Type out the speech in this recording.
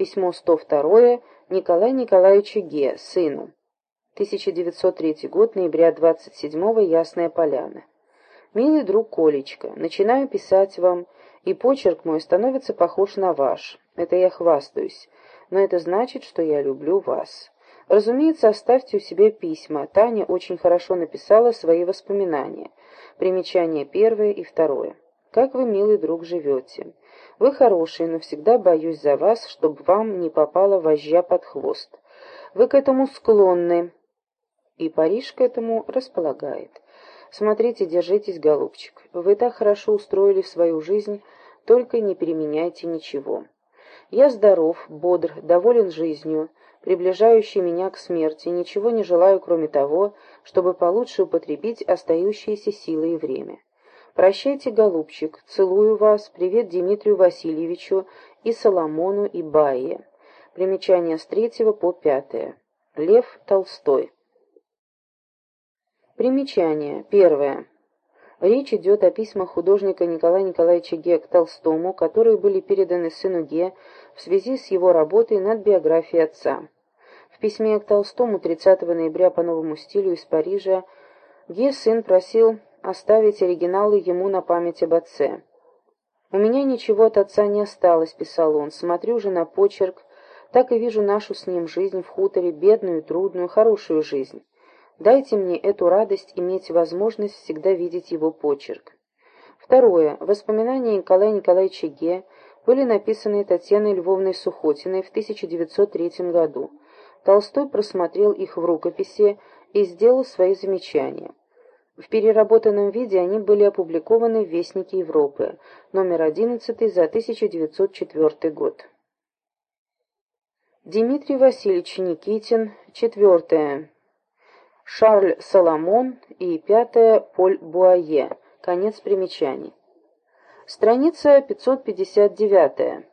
Письмо 102 Николая Николаевича Ге, сыну. 1903 год, ноября 27 Ясная Поляна. Милый друг Колечка, начинаю писать вам, и почерк мой становится похож на ваш. Это я хвастаюсь, но это значит, что я люблю вас. Разумеется, оставьте у себя письма. Таня очень хорошо написала свои воспоминания. Примечания первое и второе. Как вы, милый друг, живете? Вы хороший, но всегда боюсь за вас, чтобы вам не попала вожжа под хвост. Вы к этому склонны, и Париж к этому располагает. Смотрите, держитесь, голубчик. Вы так хорошо устроили свою жизнь, только не переменяйте ничего. Я здоров, бодр, доволен жизнью, приближающий меня к смерти, ничего не желаю, кроме того, чтобы получше употребить остающиеся силы и время. Прощайте, голубчик, целую вас, привет Дмитрию Васильевичу и Соломону и Бае. Примечание с третьего по пятое. Лев Толстой. Примечание. Первое. Речь идет о письмах художника Николая Николаевича Ге к Толстому, которые были переданы сыну Ге в связи с его работой над биографией отца. В письме к Толстому 30 ноября по новому стилю из Парижа Ге сын просил оставить оригиналы ему на память об отце. «У меня ничего от отца не осталось», — писал он, — «смотрю же на почерк, так и вижу нашу с ним жизнь в хуторе, бедную, трудную, хорошую жизнь». Дайте мне эту радость иметь возможность всегда видеть его почерк. Второе. Воспоминания Николая Николаевича Ге были написаны Татьяной Львовной Сухотиной в 1903 году. Толстой просмотрел их в рукописи и сделал свои замечания. В переработанном виде они были опубликованы в Вестнике Европы, номер 11 за 1904 год. Дмитрий Васильевич Никитин, четвертое. Шарль Соломон и пятое Поль Буае. Конец примечаний. Страница 559.